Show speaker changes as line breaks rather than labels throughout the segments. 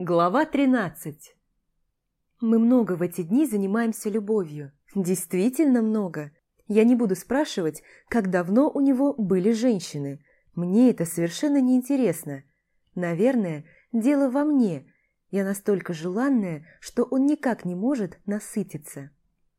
Глава 13 Мы много в эти дни занимаемся любовью. Действительно много. Я не буду спрашивать, как давно у него были женщины. Мне это совершенно не интересно. Наверное, дело во мне. Я настолько желанная, что он никак не может насытиться.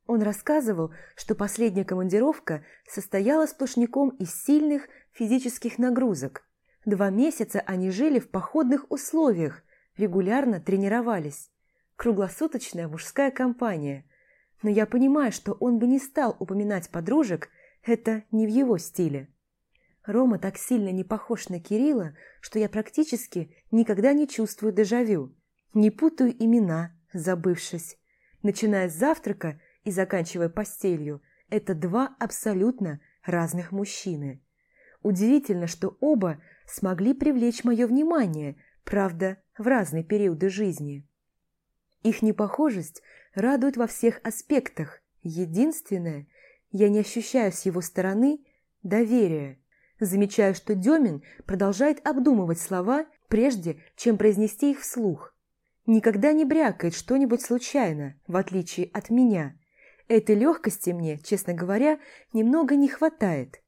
Он рассказывал, что последняя командировка состояла сплошняком из сильных физических нагрузок. Два месяца они жили в походных условиях, регулярно тренировались. Круглосуточная мужская компания. Но я понимаю, что он бы не стал упоминать подружек, это не в его стиле. Рома так сильно не похож на Кирилла, что я практически никогда не чувствую дежавю. Не путаю имена, забывшись. Начиная с завтрака и заканчивая постелью, это два абсолютно разных мужчины. Удивительно, что оба смогли привлечь мое внимание, правда, в разные периоды жизни. Их непохожесть радует во всех аспектах. Единственное, я не ощущаю с его стороны доверия. Замечаю, что Демин продолжает обдумывать слова, прежде чем произнести их вслух. Никогда не брякает что-нибудь случайно, в отличие от меня. Этой легкости мне, честно говоря, немного не хватает.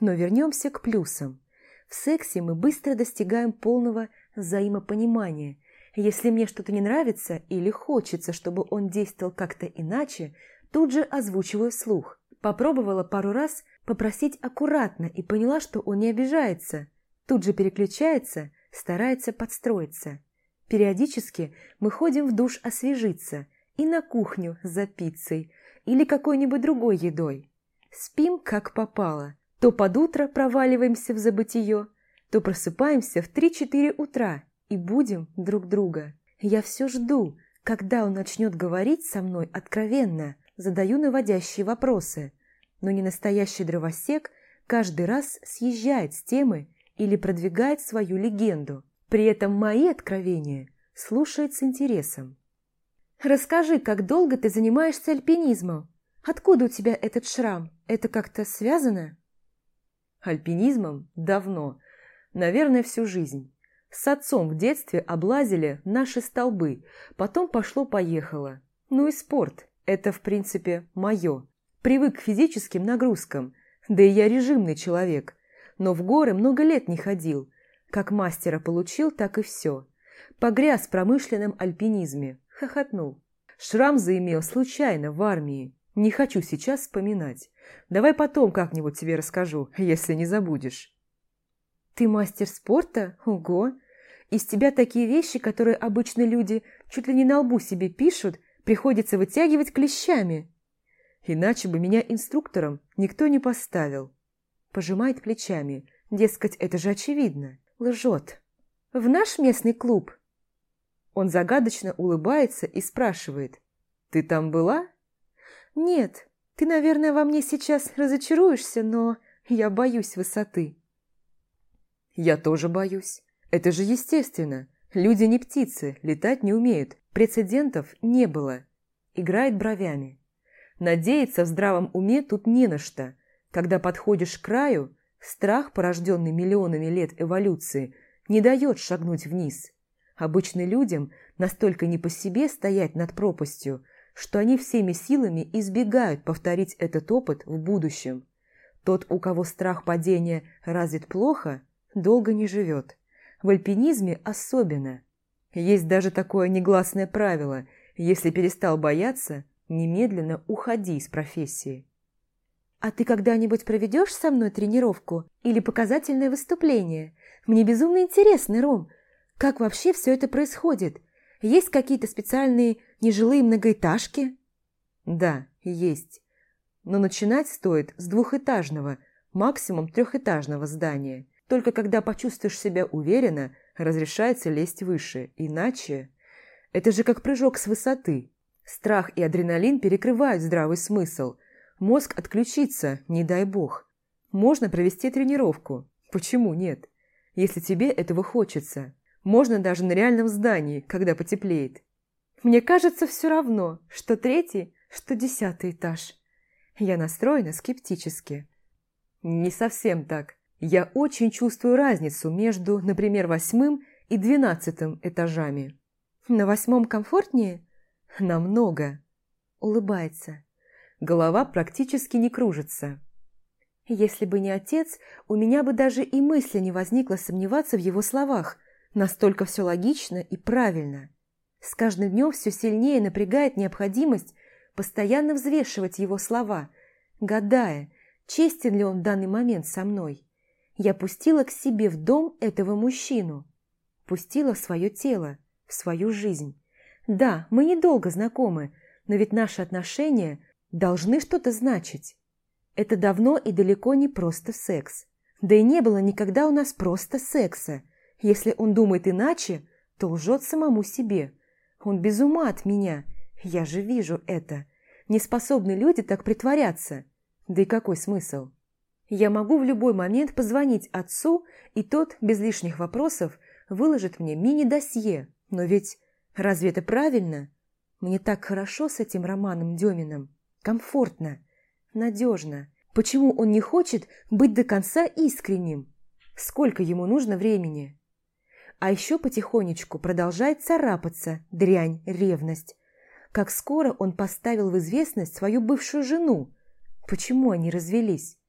Но вернемся к плюсам. В сексе мы быстро достигаем полного взаимопонимания. Если мне что-то не нравится или хочется, чтобы он действовал как-то иначе, тут же озвучиваю слух. Попробовала пару раз попросить аккуратно и поняла, что он не обижается. Тут же переключается, старается подстроиться. Периодически мы ходим в душ освежиться и на кухню за пиццей или какой-нибудь другой едой. Спим как попало. То под утро проваливаемся в забытие, то просыпаемся в 3-4 утра и будем друг друга. Я все жду, когда он начнет говорить со мной откровенно, задаю наводящие вопросы, но не настоящий дровосек каждый раз съезжает с темы или продвигает свою легенду. При этом мои откровения слушает с интересом. «Расскажи, как долго ты занимаешься альпинизмом? Откуда у тебя этот шрам? Это как-то связано?»
Альпинизмом давно, наверное, всю жизнь. С отцом в детстве облазили наши столбы, потом пошло-поехало. Ну и спорт, это в принципе мое. Привык к физическим нагрузкам, да и я режимный человек, но в горы много лет не ходил. Как мастера получил, так и все. Погряз в промышленном альпинизме, хохотнул. Шрам заимел случайно в армии. Не хочу сейчас вспоминать. Давай потом как-нибудь тебе расскажу, если не забудешь.
Ты мастер спорта? Ого! Из тебя такие вещи, которые обычно люди чуть ли не на лбу себе пишут, приходится вытягивать клещами.
Иначе бы меня инструктором никто не поставил.
Пожимает плечами. Дескать, это же очевидно. Лжет. В наш местный клуб. Он загадочно улыбается и спрашивает.
Ты там была?
Нет, ты, наверное, во мне сейчас разочаруешься, но я боюсь высоты.
Я тоже боюсь. Это же естественно. Люди не птицы, летать не умеют. Прецедентов не было. Играет бровями. Надеяться в здравом уме тут не на что. Когда подходишь к краю, страх, порожденный миллионами лет эволюции, не дает шагнуть вниз. Обычно людям настолько не по себе стоять над пропастью, что они всеми силами избегают повторить этот опыт в будущем. Тот, у кого страх падения развит плохо, долго не живет. В альпинизме особенно. Есть даже такое негласное правило – если перестал бояться, немедленно уходи из профессии.
«А ты когда-нибудь проведешь со мной тренировку или показательное выступление? Мне безумно интересно, Ром. Как вообще все это происходит? Есть какие-то специальные нежилые многоэтажки?»
«Да, есть. Но начинать стоит с двухэтажного, максимум трехэтажного здания. Только когда почувствуешь себя уверенно, разрешается лезть выше. Иначе... Это же как прыжок с высоты. Страх и адреналин перекрывают здравый смысл. Мозг отключится, не дай бог. Можно провести тренировку. Почему нет? Если тебе этого хочется. Можно даже на реальном здании, когда потеплеет.
Мне кажется все равно, что третий, что десятый этаж. Я настроена скептически.
Не совсем так. Я очень чувствую разницу между, например, восьмым и двенадцатым этажами.
На восьмом комфортнее?
Намного.
Улыбается.
Голова практически не кружится.
Если бы не отец, у меня бы даже и мысли не возникло сомневаться в его словах. Настолько все логично и правильно. С каждым днем все сильнее напрягает необходимость постоянно взвешивать его слова, гадая, честен ли он в данный момент со мной. Я пустила к себе в дом этого мужчину. Пустила в свое тело, в свою жизнь. Да, мы недолго знакомы, но ведь наши отношения должны что-то значить. Это давно и далеко не просто секс. Да и не было никогда у нас просто секса. Если он думает иначе, то лжет самому себе. Он без ума от меня. Я же вижу это. Неспособны люди так притворяться. Да и какой смысл? Я могу в любой момент позвонить отцу, и тот, без лишних вопросов, выложит мне мини-досье. Но ведь разве это правильно? Мне так хорошо с этим Романом Деминым. Комфортно, надежно. Почему он не хочет быть до конца искренним? Сколько ему нужно времени? А еще потихонечку продолжает царапаться дрянь, ревность. Как скоро он поставил в известность свою бывшую жену. Почему они развелись?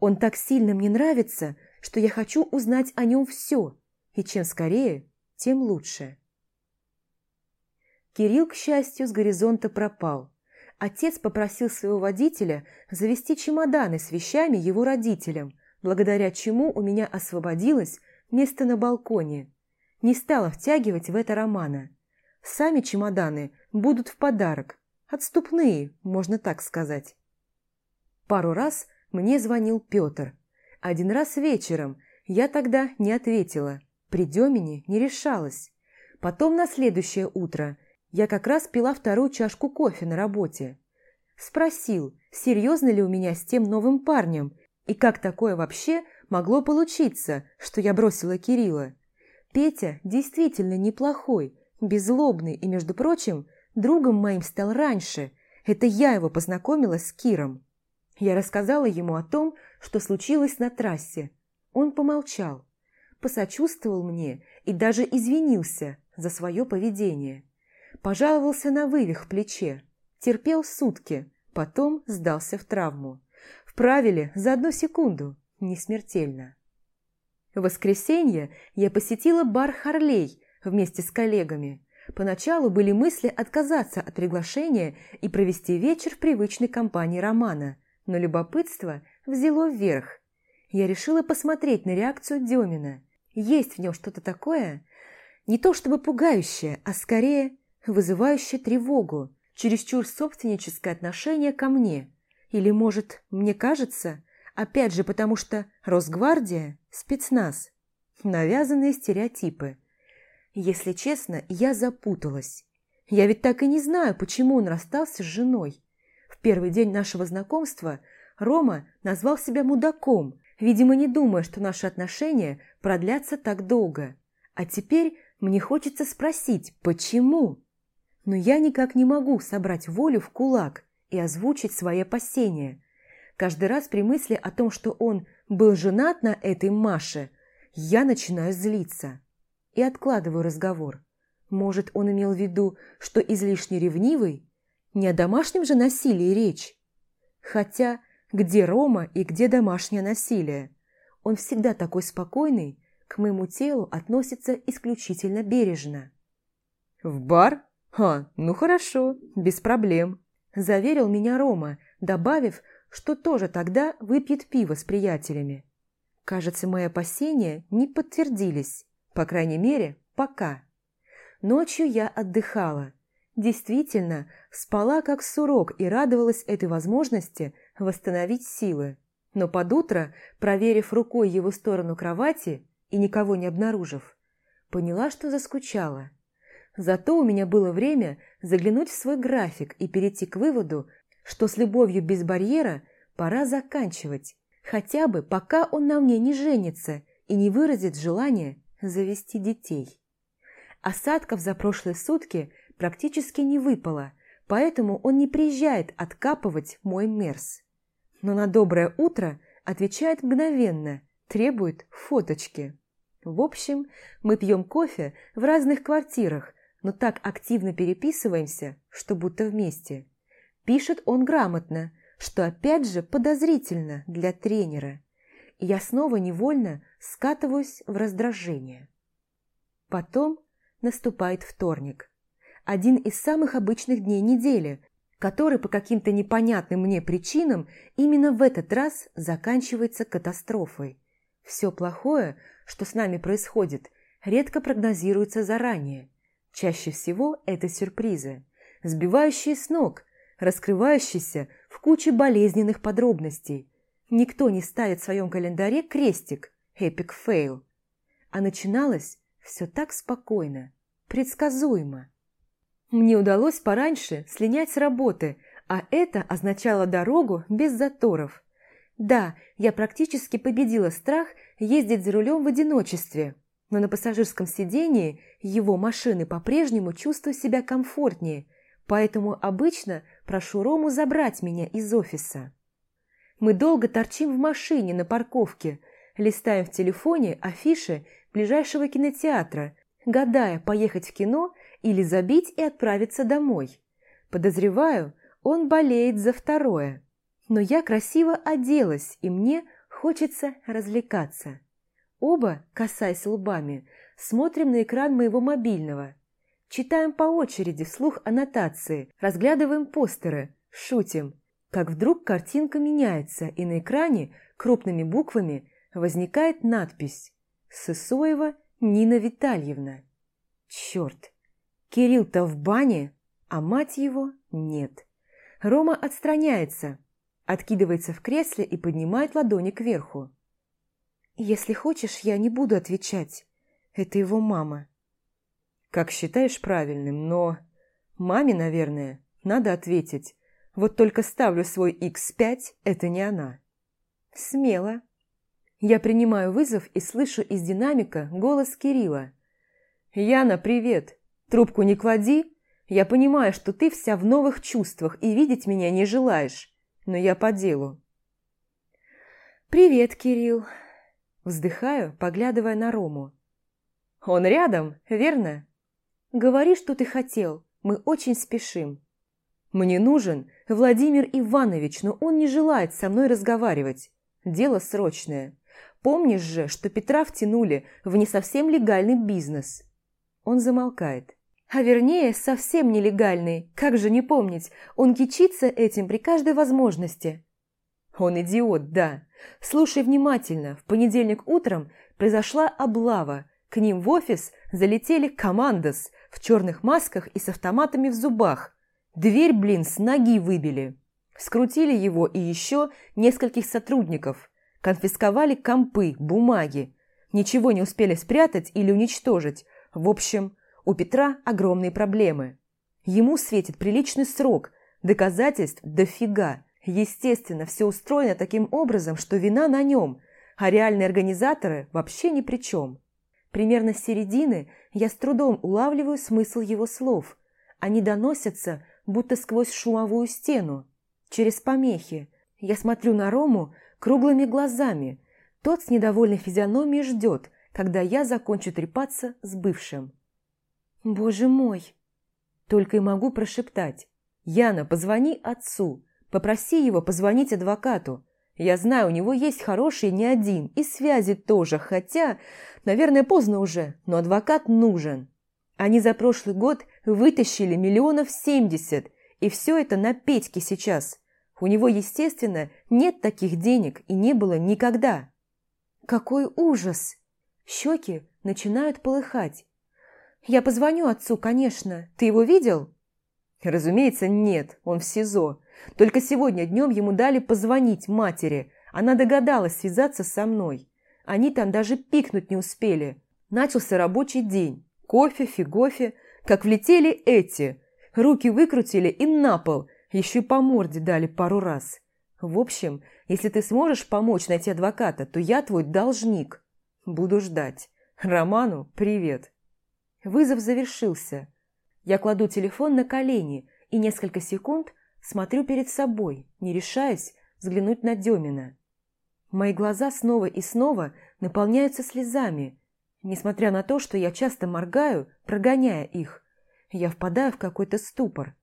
Он так сильно мне нравится, что я хочу узнать о нем все. И чем скорее, тем лучше. Кирилл, к счастью, с горизонта пропал. Отец попросил своего водителя завести чемоданы с вещами его родителям, благодаря чему у меня освободилось место на балконе. Не стала втягивать в это романа. Сами чемоданы будут в подарок. Отступные, можно так сказать. Пару раз мне звонил Петр. Один раз вечером. Я тогда не ответила. При Демине не решалась. Потом на следующее утро – я как раз пила вторую чашку кофе на работе. Спросил, серьезно ли у меня с тем новым парнем, и как такое вообще могло получиться, что я бросила Кирилла. Петя действительно неплохой, беззлобный и, между прочим, другом моим стал раньше. Это я его познакомила с Киром. Я рассказала ему о том, что случилось на трассе. Он помолчал, посочувствовал мне и даже извинился за свое поведение. Пожаловался на вывих в плече. Терпел сутки, потом сдался в травму. Вправили за одну секунду, не смертельно. В воскресенье я посетила бар «Харлей» вместе с коллегами. Поначалу были мысли отказаться от приглашения и провести вечер в привычной компании Романа, но любопытство взяло вверх. Я решила посмотреть на реакцию Демина. Есть в нем что-то такое, не то чтобы пугающее, а скорее вызывающее тревогу, чересчур собственническое отношение ко мне. Или, может, мне кажется, опять же потому что Росгвардия – спецназ, навязанные стереотипы. Если честно, я запуталась. Я ведь так и не знаю, почему он расстался с женой. Первый день нашего знакомства Рома назвал себя мудаком, видимо, не думая, что наши отношения продлятся так долго. А теперь мне хочется спросить, почему? но я никак не могу собрать волю в кулак и озвучить свои опасения. Каждый раз при мысли о том, что он был женат на этой Маше, я начинаю злиться и откладываю разговор. Может, он имел в виду, что излишне ревнивый? Не о домашнем же насилии речь. Хотя, где Рома и где домашнее насилие? Он всегда такой спокойный, к моему телу относится исключительно бережно.
«В бар?» «А, ну хорошо, без проблем», – заверил меня Рома, добавив, что тоже тогда выпьет пиво с приятелями. Кажется, мои опасения не подтвердились, по крайней мере, пока. Ночью я отдыхала. Действительно, спала как сурок и радовалась этой возможности восстановить силы. Но под утро, проверив рукой его сторону кровати и никого не обнаружив, поняла, что заскучала. Зато у меня было время заглянуть в свой график и перейти к выводу, что с любовью без барьера пора заканчивать, хотя бы пока он на мне не женится и не выразит желание завести детей. Осадков за прошлые сутки практически не выпало, поэтому он не приезжает откапывать мой мерз. Но на доброе утро отвечает мгновенно, требует фоточки. В общем, мы пьем кофе в разных квартирах,
но так активно переписываемся, что будто вместе. Пишет он грамотно, что опять же подозрительно для тренера. И я снова невольно скатываюсь в раздражение. Потом наступает вторник. Один из самых обычных дней недели, который по каким-то непонятным мне причинам именно в этот раз заканчивается катастрофой. Все плохое, что с нами происходит, редко прогнозируется заранее. Чаще всего это сюрпризы, сбивающие с ног, раскрывающиеся в куче болезненных подробностей. Никто не ставит в своем календаре крестик «Epic fail». А начиналось все так спокойно, предсказуемо. Мне удалось пораньше слинять с работы, а это означало дорогу без заторов. Да, я практически победила страх ездить за рулем в одиночестве, но на пассажирском сидении его машины по-прежнему чувствую себя комфортнее, поэтому обычно прошу Рому забрать меня из офиса. Мы долго торчим в машине на парковке, листаем в телефоне афиши ближайшего кинотеатра, гадая, поехать в кино или забить и отправиться домой. Подозреваю, он болеет за второе. Но я красиво оделась, и мне хочется развлекаться. Оба, касаясь лбами, смотрим на экран моего мобильного. Читаем по очереди вслух аннотации, разглядываем постеры, шутим. Как вдруг картинка меняется, и на экране крупными буквами возникает надпись «Сысоева Нина Витальевна». Черт! Кирилл-то в бане, а мать его нет. Рома отстраняется, откидывается в кресле и поднимает ладони кверху. «Если хочешь, я не буду отвечать. Это его мама». «Как считаешь правильным, но...» «Маме, наверное, надо ответить. Вот только ставлю свой X5, это не она». «Смело». Я принимаю вызов и слышу из динамика голос Кирилла. «Яна, привет! Трубку не клади. Я понимаю, что ты вся в новых чувствах и видеть меня не желаешь, но я по делу. «Привет, Кирилл!» Вздыхаю, поглядывая на Рому. «Он рядом, верно?» «Говори, что ты хотел. Мы очень спешим». «Мне нужен Владимир Иванович, но он не желает со мной разговаривать. Дело срочное. Помнишь же, что Петра втянули в не совсем легальный бизнес?» Он замолкает. А вернее, совсем нелегальный. Как же не помнить, он кичится этим при каждой возможности. Он идиот, да. Слушай внимательно. В понедельник утром произошла облава. К ним в офис залетели командос в черных масках и с автоматами в зубах. Дверь, блин, с ноги выбили. Скрутили его и еще нескольких сотрудников. Конфисковали компы, бумаги. Ничего не успели спрятать или уничтожить. В общем, у Петра огромные проблемы. Ему светит приличный срок, доказательств дофига. Естественно, все устроено таким образом, что вина на нем, а реальные организаторы вообще ни при чем. Примерно с середины я с трудом улавливаю смысл его слов. Они доносятся, будто сквозь шумовую стену. Через помехи. Я смотрю на Рому круглыми глазами. Тот с недовольной физиономией ждет, когда я закончу трепаться с бывшим. «Боже мой!» Только и могу прошептать. «Яна, позвони отцу. Попроси его позвонить адвокату. Я знаю, у него есть хороший не один, и связи тоже, хотя, наверное, поздно уже, но адвокат нужен. Они за прошлый год вытащили миллионов семьдесят, и все это на Петьке сейчас. У него, естественно, нет таких денег и не было никогда. Какой ужас! Щеки начинают полыхать. «Я позвоню отцу, конечно. Ты его видел?» «Разумеется, нет. Он в СИЗО. Только сегодня днем ему дали позвонить матери. Она догадалась связаться со мной. Они там даже пикнуть не успели. Начался рабочий день. Кофе, фигофе. Как влетели эти. Руки выкрутили и на пол. Еще и по морде дали пару раз. В общем, если ты сможешь помочь найти адвоката, то я твой должник. Буду ждать. Роману привет. Вызов завершился. Я кладу телефон на колени и несколько секунд смотрю перед собой, не решаясь взглянуть на Демина. Мои глаза снова и снова наполняются слезами, несмотря на то, что я часто моргаю, прогоняя их. я впадаю в какой-то ступор.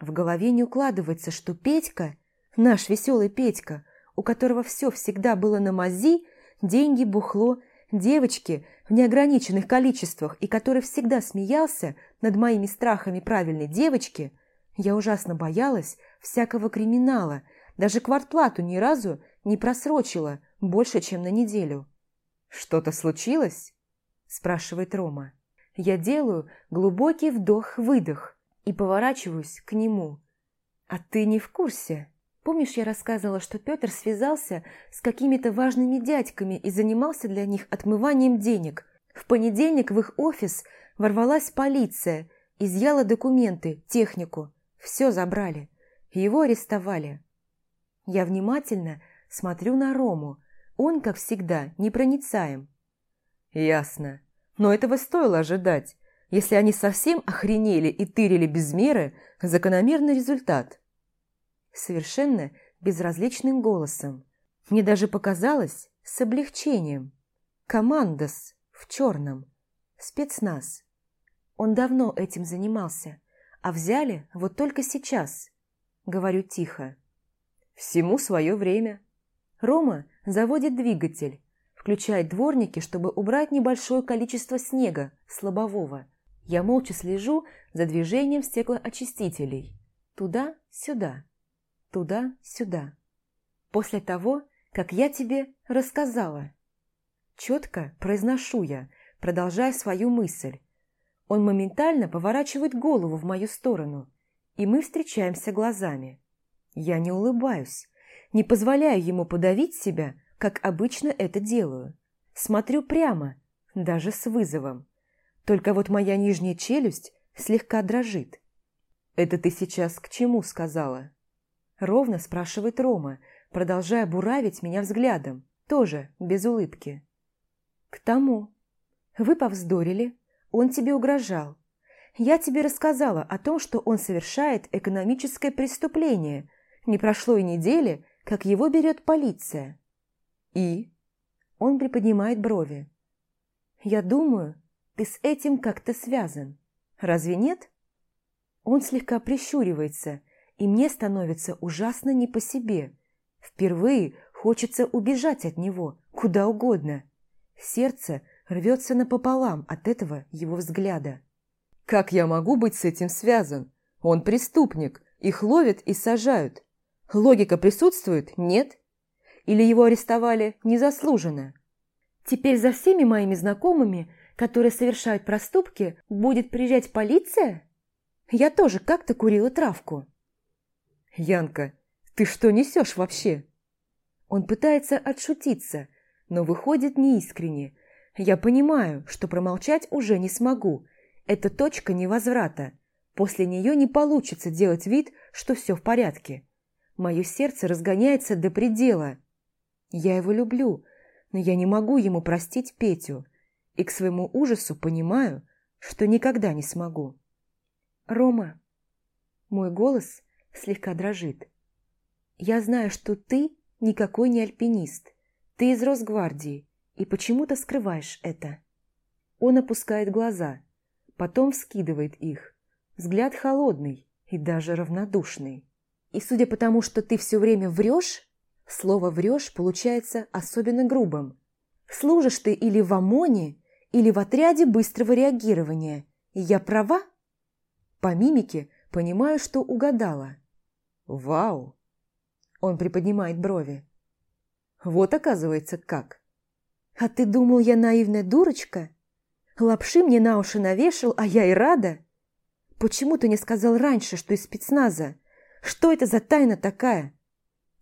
В голове не укладывается, что Петька, наш веселый Петька, у которого все всегда было на мази, деньги, бухло, девочки в неограниченных количествах и который всегда смеялся над моими страхами правильной девочки, я ужасно боялась всякого криминала, даже квартплату ни разу не просрочила больше, чем на неделю.
«Что-то случилось?» – спрашивает Рома.
Я делаю глубокий вдох-выдох и поворачиваюсь к нему. «А ты не в курсе?» Помнишь, я рассказывала, что Петр связался с какими-то важными дядьками и занимался для них отмыванием денег? В понедельник в их офис ворвалась полиция, изъяла документы, технику. Все забрали. Его арестовали. Я внимательно смотрю на Рому. Он, как всегда, непроницаем.
«Ясно. Но этого стоило ожидать. Если они совсем охренели и тырили без меры, закономерный результат»
совершенно безразличным голосом. Мне даже показалось с облегчением. Командос в черном. Спецназ. Он давно этим занимался, а взяли вот только сейчас. Говорю тихо.
Всему свое время.
Рома заводит двигатель, включает дворники, чтобы убрать небольшое количество снега с лобового. Я молча слежу за движением стеклоочистителей. Туда-сюда туда-сюда. После того, как я тебе рассказала. Четко произношу я, продолжая свою мысль. Он моментально поворачивает голову в мою сторону, и мы встречаемся глазами. Я не улыбаюсь, не позволяю ему подавить себя, как обычно это делаю. Смотрю прямо, даже с вызовом. Только вот моя нижняя челюсть слегка дрожит. «Это ты сейчас к чему сказала?» Ровно спрашивает Рома, продолжая буравить меня взглядом, тоже без улыбки. К тому. Вы повздорили, он тебе угрожал. Я тебе рассказала о том, что он совершает экономическое преступление. Не прошло и недели, как его берет полиция. И? Он приподнимает брови. Я думаю, ты с этим как-то связан. Разве нет? Он слегка прищуривается, и мне становится ужасно не по себе. Впервые хочется убежать от него, куда угодно. Сердце рвется напополам от этого его взгляда.
«Как я могу быть с этим связан? Он преступник, их ловят и сажают. Логика присутствует? Нет? Или его арестовали незаслуженно?»
«Теперь за всеми моими знакомыми, которые совершают проступки, будет приезжать полиция? Я тоже как-то курила травку».
«Янка, ты что несешь вообще?»
Он пытается отшутиться, но выходит неискренне. Я понимаю, что промолчать уже не смогу. Это точка невозврата. После нее не получится делать вид, что все в порядке. Мое сердце разгоняется до предела. Я его люблю, но я не могу ему простить Петю. И к своему ужасу понимаю, что никогда не смогу. «Рома!» Мой голос слегка дрожит. «Я знаю, что ты никакой не альпинист. Ты из Росгвардии, и почему-то скрываешь это». Он опускает глаза, потом вскидывает их. Взгляд холодный и даже равнодушный. И судя по тому, что ты все время врешь, слово «врешь» получается особенно грубым. Служишь ты или в ОМОНе, или в отряде быстрого реагирования. Я права? По мимике понимаю, что угадала.
«Вау!»
Он приподнимает брови.
«Вот оказывается как!»
«А ты думал, я наивная дурочка? Лапши мне на уши навешал, а я и рада? Почему ты не сказал раньше, что из спецназа? Что это за тайна такая?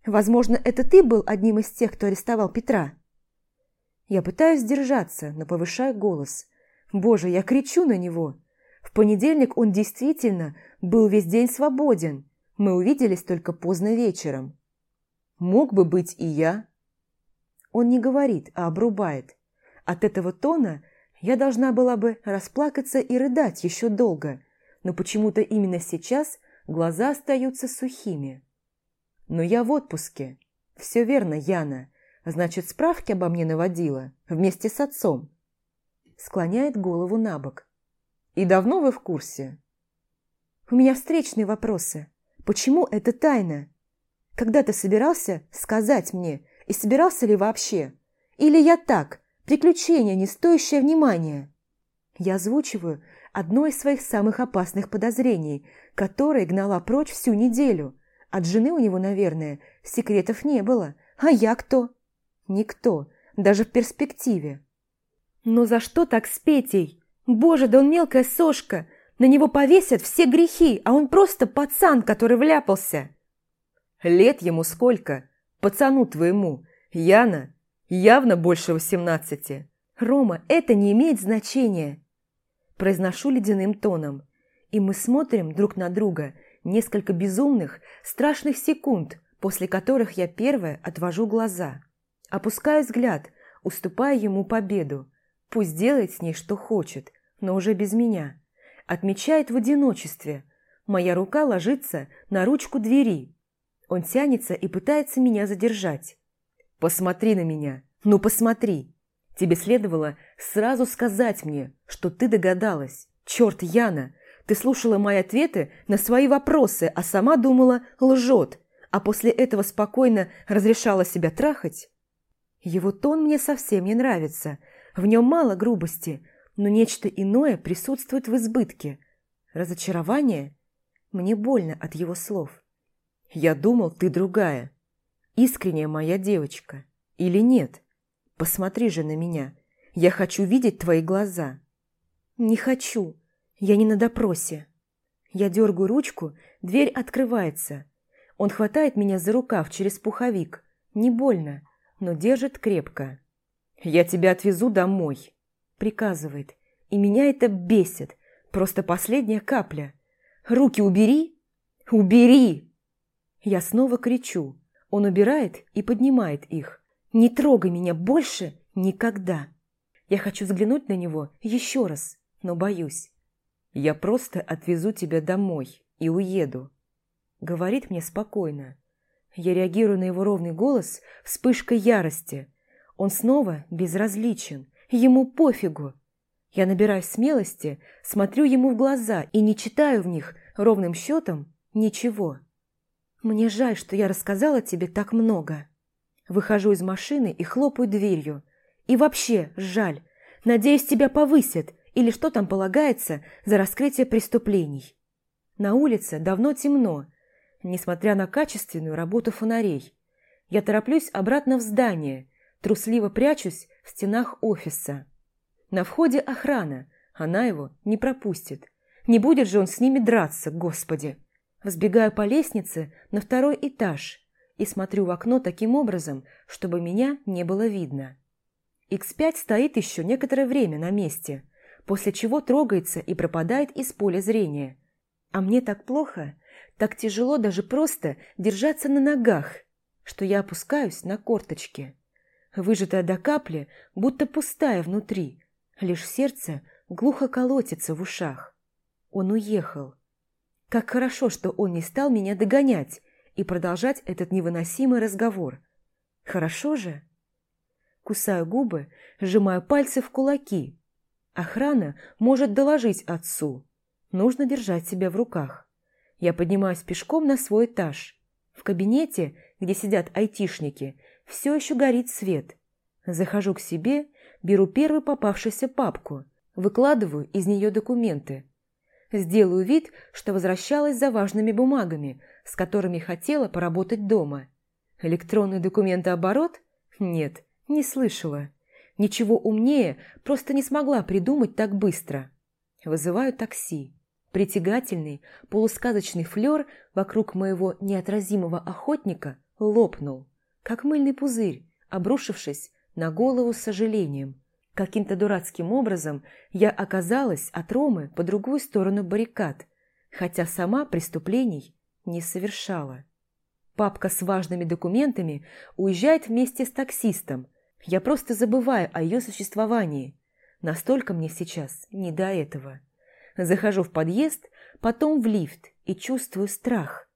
Возможно, это ты был одним из тех, кто арестовал Петра?» Я пытаюсь сдержаться, но повышаю голос. «Боже, я кричу на него!» В понедельник он действительно был весь день свободен. Мы увиделись только поздно вечером. Мог бы быть и я. Он не говорит, а обрубает. От этого тона я должна была бы расплакаться и рыдать еще долго, но почему-то именно сейчас глаза остаются сухими. Но я в отпуске. Все верно, Яна. Значит, справки обо мне наводила вместе с отцом. Склоняет голову на бок. И давно вы в курсе? У меня встречные вопросы. Почему это тайна? Когда ты собирался сказать мне? И собирался ли вообще? Или я так, приключение, не стоящее внимания?» Я озвучиваю одно из своих самых опасных подозрений, которое гнала прочь всю неделю. От жены у него, наверное, секретов не было. А я кто? Никто, даже в перспективе. Но за что так с Петей? Боже, да он мелкая сошка. На него повесят все грехи, а он просто пацан, который вляпался.
Лет ему сколько? Пацану твоему. Яна явно больше восемнадцати.
Рома, это не имеет значения. Произношу ледяным тоном. И мы смотрим друг на друга несколько безумных, страшных секунд, после которых я первая отвожу глаза. Опускаю взгляд, уступая ему победу. Пусть делает с ней что хочет, но уже без меня. Отмечает в одиночестве. Моя рука ложится на ручку двери. Он тянется и пытается меня задержать.
«Посмотри на меня! Ну, посмотри!» Тебе следовало сразу сказать мне, что ты догадалась. Черт, Яна, ты слушала мои ответы на свои вопросы, а сама думала, лжет, а после этого спокойно разрешала себя трахать?
Его тон мне совсем не нравится. В нем мало грубости, но нечто иное присутствует в избытке. Разочарование? Мне больно от его слов.
Я думал, ты другая. Искренняя моя девочка. Или нет? Посмотри же на меня. Я хочу видеть твои глаза».
«Не хочу. Я не на допросе». Я дергаю ручку, дверь открывается. Он хватает меня за рукав через пуховик. Не больно, но держит крепко.
«Я тебя отвезу домой», — приказывает. И меня это бесит. Просто последняя капля. «Руки убери!» «Убери!» Я снова кричу. Он убирает и поднимает их.
Не трогай меня больше никогда. Я хочу взглянуть на него еще раз, но боюсь.
Я просто отвезу тебя домой и уеду.
Говорит мне спокойно. Я реагирую на его ровный голос вспышкой ярости. Он снова безразличен. Ему пофигу. Я набираюсь смелости, смотрю ему в глаза и не читаю в них ровным счетом ничего. Мне жаль, что я рассказала тебе так много. Выхожу из машины и хлопаю дверью. И вообще, жаль. Надеюсь, тебя повысят, или что там полагается за раскрытие преступлений. На улице давно темно, несмотря на качественную работу фонарей. Я тороплюсь обратно в здание, трусливо прячусь в стенах офиса. На входе охрана, она его не пропустит. Не будет же он с ними драться, господи. Взбегаю по лестнице на второй этаж – и смотрю в окно таким образом, чтобы меня не было видно. X5 стоит еще некоторое время на месте, после чего трогается и пропадает из поля зрения. А мне так плохо, так тяжело даже просто держаться на ногах, что я опускаюсь на корточки. Выжатая до капли, будто пустая внутри, лишь сердце глухо колотится в ушах. Он уехал. Как хорошо, что он не стал меня догонять, и продолжать этот невыносимый разговор. Хорошо же? Кусаю губы, сжимаю пальцы в кулаки. Охрана может доложить отцу. Нужно держать себя в руках. Я поднимаюсь пешком на свой этаж. В кабинете, где сидят айтишники, все еще горит свет. Захожу к себе, беру первую попавшуюся папку, выкладываю из нее документы. Сделаю вид, что возвращалась за важными бумагами, с которыми хотела поработать дома. Электронный документооборот? Нет, не слышала. Ничего умнее просто не смогла придумать так быстро. Вызываю такси. Притягательный, полусказочный флер вокруг моего неотразимого охотника лопнул, как мыльный пузырь, обрушившись на голову с сожалением. Каким-то дурацким образом я оказалась от Ромы по другую сторону баррикад, хотя сама преступлений не совершала. Папка с важными документами уезжает вместе с таксистом. Я просто забываю о ее существовании. Настолько мне сейчас не до этого. Захожу в подъезд, потом в лифт и чувствую страх.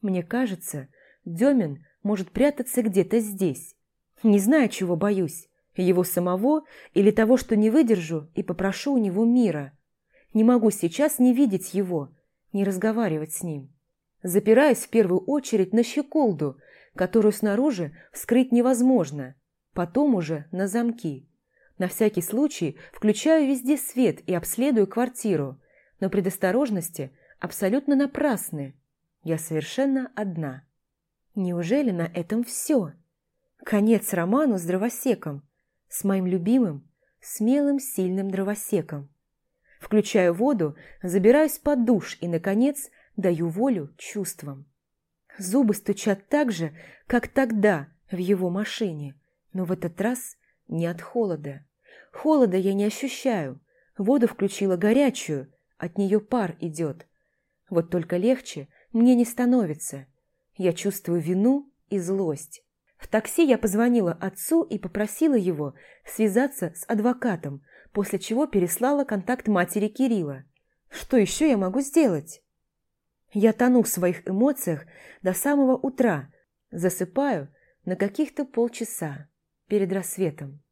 Мне кажется, Демин может прятаться где-то здесь. Не знаю, чего боюсь его самого или того, что не выдержу и попрошу у него мира. Не могу сейчас не видеть его. не разговаривать с ним. Запираюсь в первую очередь на щеколду, которую снаружи вскрыть невозможно, потом уже на замки. На всякий случай включаю везде свет и обследую квартиру, но предосторожности абсолютно напрасны. Я совершенно одна. Неужели на этом все? Конец роману с дровосеком, с моим любимым, смелым, сильным дровосеком. Включаю воду, забираюсь под душ и, наконец, даю волю чувствам. Зубы стучат так же, как тогда в его машине, но в этот раз не от холода. Холода я не ощущаю. Воду включила горячую, от нее пар идет. Вот только легче мне не становится. Я чувствую вину и злость. В такси я позвонила отцу и попросила его связаться с адвокатом, после чего переслала контакт матери Кирилла. Что еще я могу сделать? Я тону в своих эмоциях до самого утра, засыпаю на каких-то полчаса перед рассветом.